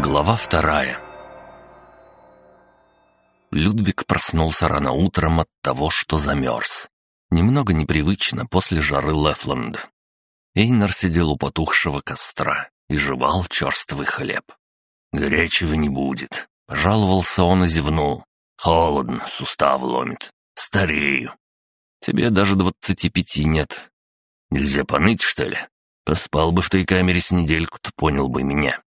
Глава вторая Людвиг проснулся рано утром от того, что замерз. Немного непривычно после жары Лефленда. Эйнар сидел у потухшего костра и жевал черствый хлеб. «Горячего не будет», — пожаловался он и зевнул. «Холодно, сустав ломит. Старею. Тебе даже двадцати пяти нет. Нельзя поныть, что ли? Поспал бы в той камере с недельку, то понял бы меня».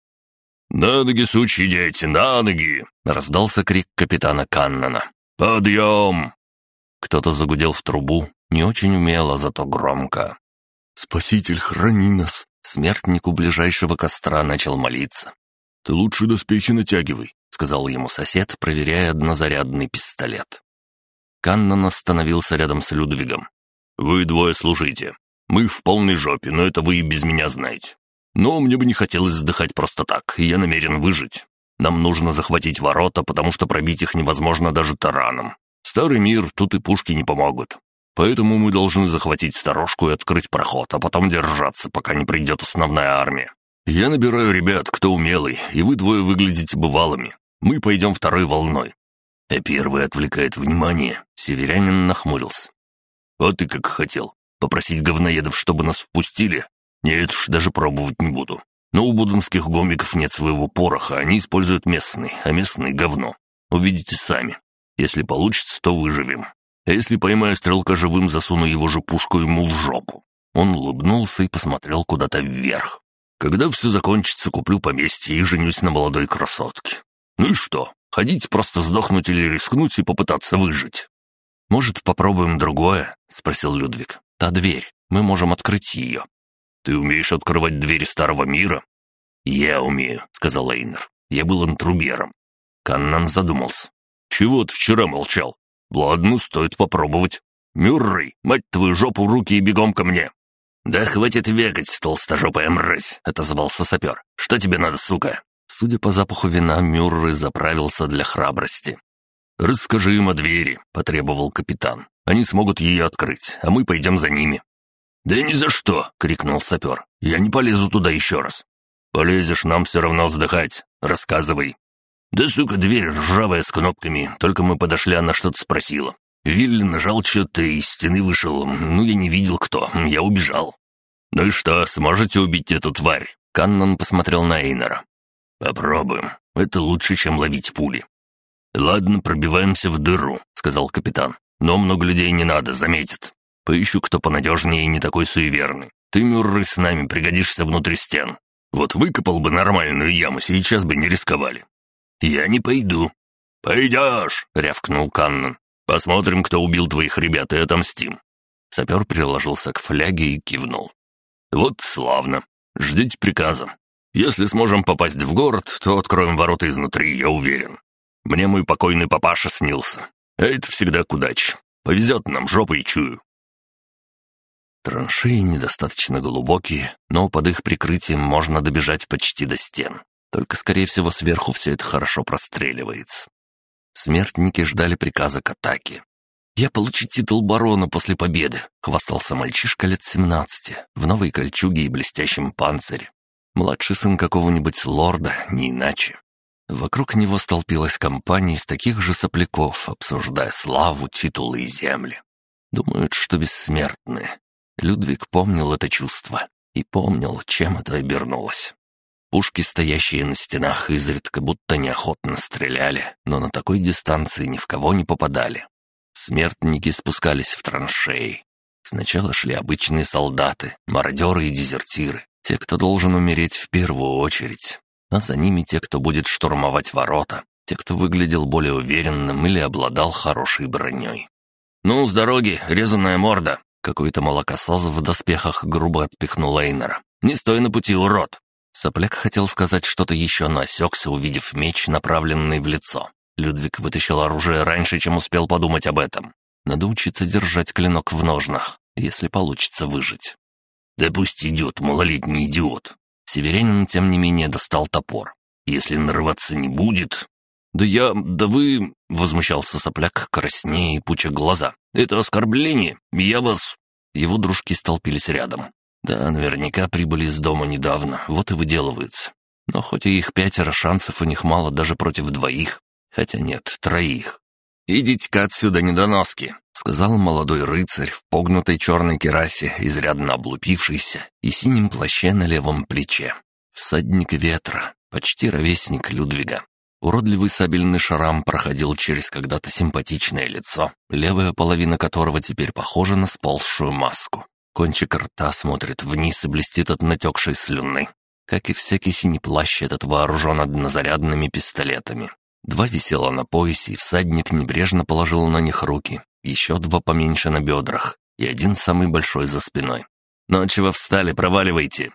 «На ноги, сучьи дети, на ноги!» — раздался крик капитана Каннона. «Подъем!» Кто-то загудел в трубу, не очень умело, зато громко. «Спаситель, храни нас!» Смертник у ближайшего костра начал молиться. «Ты лучше доспехи натягивай», — сказал ему сосед, проверяя однозарядный пистолет. Каннон остановился рядом с Людвигом. «Вы двое служите. Мы в полной жопе, но это вы и без меня знаете. Но мне бы не хотелось сдыхать просто так, и я намерен выжить. Нам нужно захватить ворота, потому что пробить их невозможно даже тараном. Старый мир, тут и пушки не помогут. Поэтому мы должны захватить сторожку и открыть проход, а потом держаться, пока не придет основная армия. Я набираю ребят, кто умелый, и вы двое выглядите бывалыми. Мы пойдем второй волной. А первый отвлекает внимание. Северянин нахмурился. «А ты как хотел? Попросить говноедов, чтобы нас впустили? Нет уж, даже пробовать не буду. Но у будонских гомиков нет своего пороха, они используют местный, а местный — говно. Увидите сами. Если получится, то выживем. А если поймаю стрелка живым, засуну его же пушку ему в жопу». Он улыбнулся и посмотрел куда-то вверх. «Когда все закончится, куплю поместье и женюсь на молодой красотке. Ну и что, ходить просто сдохнуть или рискнуть и попытаться выжить?» «Может, попробуем другое?» — спросил Людвиг. «Та дверь. Мы можем открыть ее. Ты умеешь открывать двери старого мира?» «Я умею», — сказал Эйнер. «Я был антрубером». Каннан задумался. «Чего ты вчера молчал? Ладно, стоит попробовать. Мюррей, мать твою жопу в руки и бегом ко мне!» «Да хватит векать, толстожопая мразь!» — отозвался сапер. «Что тебе надо, сука?» Судя по запаху вина, Мюррей заправился для храбрости. «Расскажи им о двери», — потребовал капитан. «Они смогут ее открыть, а мы пойдем за ними». «Да ни за что!» — крикнул сапер. «Я не полезу туда еще раз». «Полезешь, нам все равно вздыхать. Рассказывай». «Да, сука, дверь ржавая с кнопками. Только мы подошли, она что-то спросила. Вилли нажал что-то, и из стены вышел. Ну, я не видел, кто. Я убежал». «Ну и что, сможете убить эту тварь?» Каннон посмотрел на Эйнера. «Попробуем. Это лучше, чем ловить пули». «Ладно, пробиваемся в дыру», — сказал капитан. «Но много людей не надо, заметит. Поищу, кто понадежнее и не такой суеверный. Ты, Мюррей, с нами пригодишься внутри стен. Вот выкопал бы нормальную яму, сейчас бы не рисковали». «Я не пойду». «Пойдешь!» — рявкнул Каннон. «Посмотрим, кто убил твоих ребят, и отомстим». Сапер приложился к фляге и кивнул. «Вот славно. Ждите приказа. Если сможем попасть в город, то откроем ворота изнутри, я уверен. Мне мой покойный папаша снился. А это всегда к удаче. Повезет нам, жопой чую. Траншеи недостаточно глубокие, но под их прикрытием можно добежать почти до стен. Только, скорее всего, сверху все это хорошо простреливается. Смертники ждали приказа к атаке. «Я получу титул барона после победы», — хвастался мальчишка лет семнадцати, в новой кольчуге и блестящем панцире. Младший сын какого-нибудь лорда, не иначе. Вокруг него столпилась компания из таких же сопляков, обсуждая славу, титулы и земли. Думают, что бессмертные, Людвиг помнил это чувство и помнил, чем это обернулось. Пушки, стоящие на стенах, изредка будто неохотно стреляли, но на такой дистанции ни в кого не попадали. Смертники спускались в траншеи. Сначала шли обычные солдаты, мародеры и дезертиры, те, кто должен умереть в первую очередь, а за ними те, кто будет штурмовать ворота, те, кто выглядел более уверенным или обладал хорошей броней. «Ну, с дороги, резаная морда!» Какой-то молокосос в доспехах грубо отпихнул Эйнера. «Не стой на пути, урод!» Сопляк хотел сказать что-то еще, но осекся, увидев меч, направленный в лицо. Людвиг вытащил оружие раньше, чем успел подумать об этом. Надо учиться держать клинок в ножнах, если получится выжить. «Да пусть идет, малолетний идиот!» Северянин, тем не менее, достал топор. «Если нарываться не будет...» «Да я... да вы...» — возмущался сопляк, краснее и пуча глаза. «Это оскорбление. Я вас...» Его дружки столпились рядом. Да, наверняка прибыли из дома недавно, вот и выделываются. Но хоть и их пятеро, шансов у них мало даже против двоих. Хотя нет, троих. «Идите-ка отсюда, недоноски!» — сказал молодой рыцарь в погнутой черной керасе, изрядно облупившийся, и синем плаще на левом плече. Всадник ветра, почти ровесник Людвига. Уродливый сабельный шрам проходил через когда-то симпатичное лицо, левая половина которого теперь похожа на сползшую маску. Кончик рта смотрит вниз и блестит от натекшей слюны. Как и всякий синий плащ, этот вооружен однозарядными пистолетами. Два висело на поясе, и всадник небрежно положил на них руки, еще два поменьше на бедрах, и один самый большой за спиной. «Ну чего встали, проваливайте!»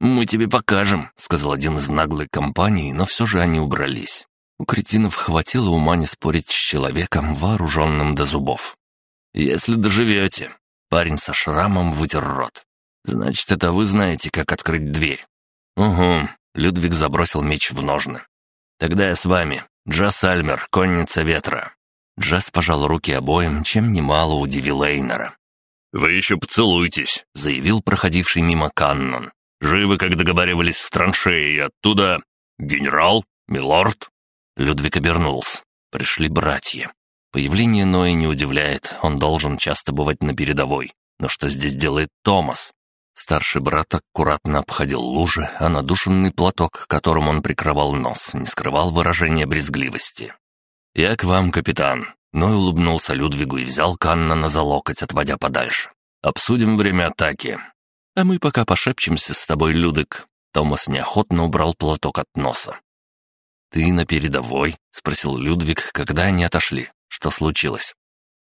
«Мы тебе покажем», — сказал один из наглой компании, но все же они убрались. У кретинов хватило ума не спорить с человеком, вооруженным до зубов. «Если доживете». Парень со шрамом вытер рот. «Значит, это вы знаете, как открыть дверь?» «Угу». Людвиг забросил меч в ножны. «Тогда я с вами. Джас Альмер, конница ветра». Джас пожал руки обоим, чем немало удивил Эйнера. «Вы еще поцелуйтесь», — заявил проходивший мимо Каннон. «Живы, как договаривались в траншее, и оттуда... Генерал? Милорд?» Людвиг обернулся. Пришли братья. Появление Ноя не удивляет, он должен часто бывать на передовой. Но что здесь делает Томас? Старший брат аккуратно обходил лужи, а надушенный платок, которым он прикрывал нос, не скрывал выражения брезгливости. «Я к вам, капитан», Ной улыбнулся Людвигу и взял Канна за локоть, отводя подальше. «Обсудим время атаки. А мы пока пошепчемся с тобой, Людик». Томас неохотно убрал платок от носа. «Ты на передовой?» — спросил Людвиг, когда они отошли. «Что случилось?»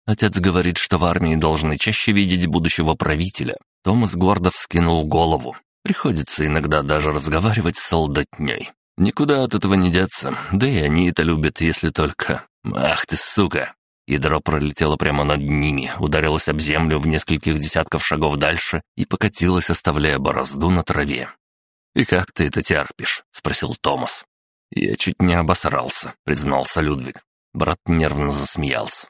Отец говорит, что в армии должны чаще видеть будущего правителя, Томас гордо вскинул голову. Приходится иногда даже разговаривать с солдатней. Никуда от этого не деться, да и они это любят, если только... Ах ты, сука! Ядро пролетело прямо над ними, ударилось об землю в нескольких десятков шагов дальше и покатилось, оставляя борозду на траве. «И как ты это терпишь?» — спросил Томас. «Я чуть не обосрался», — признался Людвиг. Брат нервно засмеялся.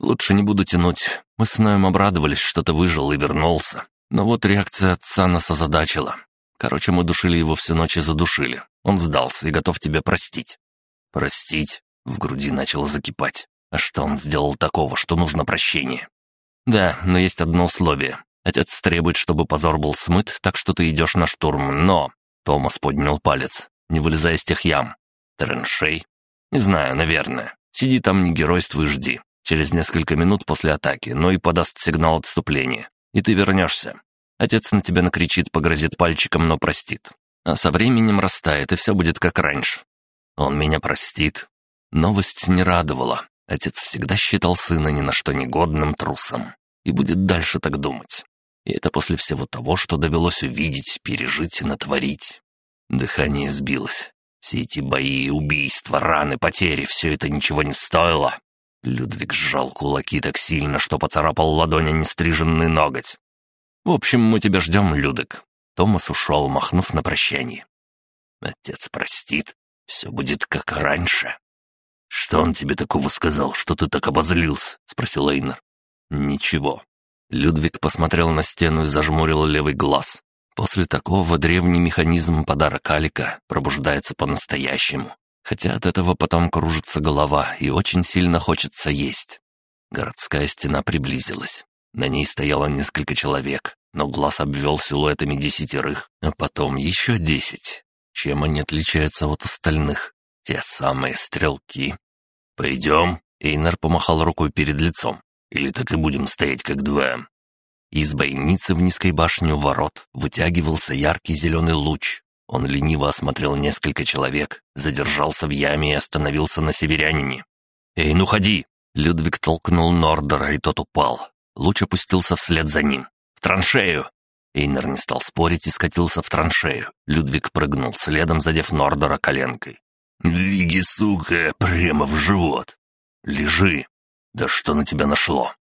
«Лучше не буду тянуть. Мы с Ноем обрадовались, что ты выжил и вернулся. Но вот реакция отца нас озадачила. Короче, мы душили его всю ночь и задушили. Он сдался и готов тебя простить». «Простить?» В груди начало закипать. А что он сделал такого, что нужно прощение? «Да, но есть одно условие. Отец требует, чтобы позор был смыт, так что ты идешь на штурм, но...» Томас поднял палец. «Не вылезай из тех ям. Траншей?» «Не знаю, наверное. Сиди там, не геройствуй, жди. Через несколько минут после атаки, но и подаст сигнал отступления и ты вернешься. Отец на тебя накричит, погрозит пальчиком, но простит. А со временем растает, и все будет как раньше. Он меня простит. Новость не радовала. Отец всегда считал сына ни на что негодным трусом. И будет дальше так думать. И это после всего того, что довелось увидеть, пережить и натворить. Дыхание сбилось. Все эти бои, убийства, раны, потери — все это ничего не стоило. Людвиг сжал кулаки так сильно, что поцарапал ладони нестриженный ноготь. «В общем, мы тебя ждем, Людвиг». Томас ушел, махнув на прощание. «Отец простит, все будет как раньше». «Что он тебе такого сказал, что ты так обозлился?» — спросил Эйнер. «Ничего». Людвиг посмотрел на стену и зажмурил левый глаз. После такого древний механизм подарок Алика пробуждается по-настоящему хотя от этого потом кружится голова и очень сильно хочется есть. Городская стена приблизилась. На ней стояло несколько человек, но глаз обвел силуэтами десятерых, а потом еще десять. Чем они отличаются от остальных? Те самые стрелки. «Пойдем?» — Эйнар помахал рукой перед лицом. «Или так и будем стоять как два?» Из бойницы в низкой башне у ворот вытягивался яркий зеленый луч, он лениво осмотрел несколько человек, задержался в яме и остановился на северянине. «Эй, ну ходи!» Людвиг толкнул Нордера, и тот упал. Луч опустился вслед за ним. «В траншею!» Эйнер не стал спорить и скатился в траншею. Людвиг прыгнул следом, задев Нордера коленкой. «Виги, сука, прямо в живот!» «Лежи!» «Да что на тебя нашло?»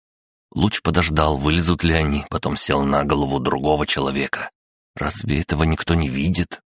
Луч подождал, вылезут ли они, потом сел на голову другого человека. «Разве этого никто не видит?»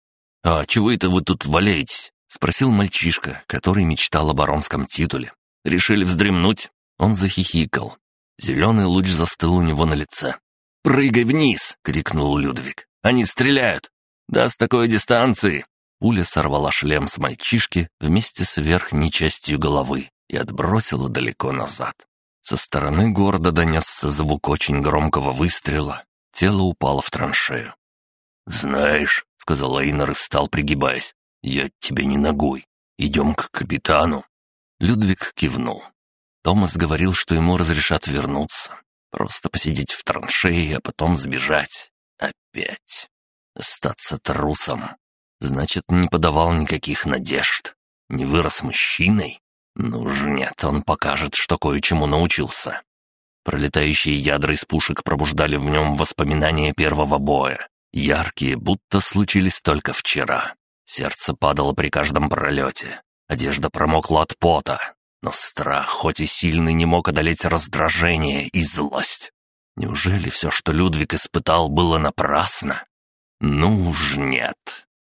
«А чего это вы тут валяетесь?» — спросил мальчишка, который мечтал о баронском титуле. «Решили вздремнуть?» Он захихикал. Зеленый луч застыл у него на лице. «Прыгай вниз!» — крикнул Людвиг. «Они стреляют!» «Да с такой дистанции!» Пуля сорвала шлем с мальчишки вместе с верхней частью головы и отбросила далеко назад. Со стороны города донесся звук очень громкого выстрела. Тело упало в траншею. «Знаешь», — сказал Эйнер и встал, пригибаясь, — «я тебе не ногой. Идем к капитану». Людвиг кивнул. Томас говорил, что ему разрешат вернуться. Просто посидеть в траншее, а потом сбежать. Опять. Остаться трусом. Значит, не подавал никаких надежд. Не вырос мужчиной. Ну ж нет, он покажет, что кое-чему научился. Пролетающие ядра из пушек пробуждали в нем воспоминания первого боя. Яркие, будто случились только вчера. Сердце падало при каждом пролете. Одежда промокла от пота. Но страх, хоть и сильный, не мог одолеть раздражение и злость. Неужели все, что Людвиг испытал, было напрасно? Ну уж нет.